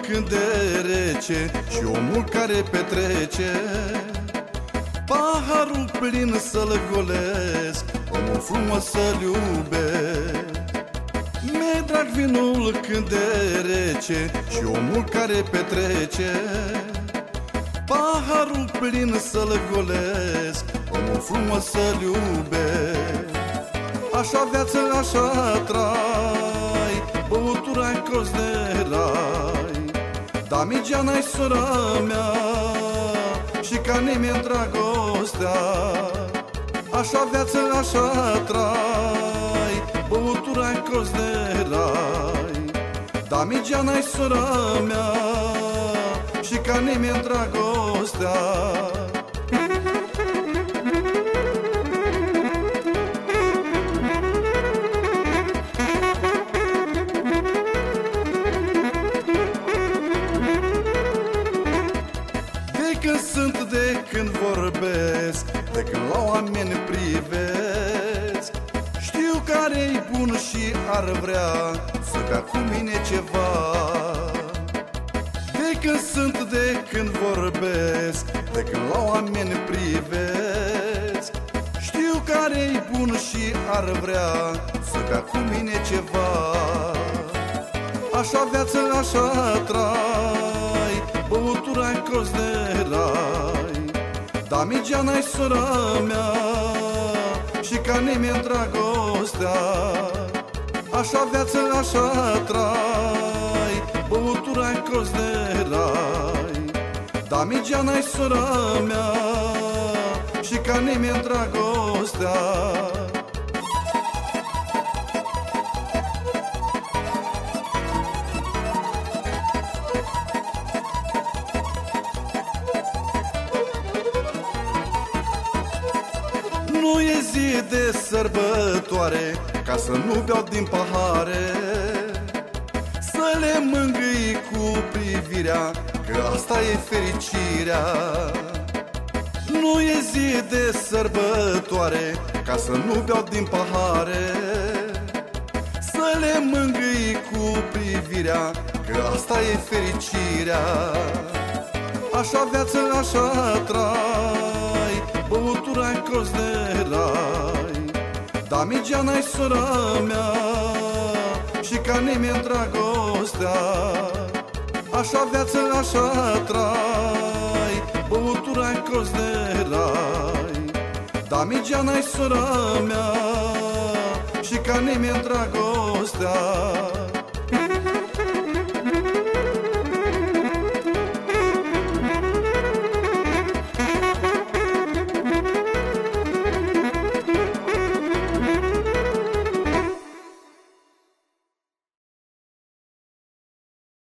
când de rece Și omul care petrece. Paharul plin să-l golesc Omul frumos să-l iubesc. Mi-e drag vinul când de rece Și omul care petrece. Paharul plin să-l golesc Omul frumos să-l iubesc. Așa viață, așa trai Băutura cos de rai. Damigeana-i sora mea Și ca nimeni dragostea. Așa viață, așa trai Băutura cos de rai. Damigeana-i sora mea Și ca nimeni dragostea când vorbesc De când la oameni privesc. Știu care-i bun și ar vrea Să bea cu mine ceva. De când sunt, de când vorbesc De când la oameni privesc. Știu care-i bun și ar vrea Să bea cu mine ceva. Așa viață, așa trai Damigeana-i sora mea Și ca nimeni dragostea. Așa viață, așa trai Băutura cos de rai. Damigeana-i sora mea Și ca nimeni dragostea Nu e zi de sărbătoare Ca să nu beau din pahare. Să le mângâi cu privirea Că asta e fericirea. Nu e zi de sărbătoare Ca să nu beau din pahare. Să le mângâi cu privirea Că asta e fericirea. Așa viață, așa trai Băutura cos de rai. Damigeana-i sora mea Și ca nimeni dragostea. Așa viață, așa trai Băutura cos de rai. Damigeana-i sora mea Și ca nimeni dragostea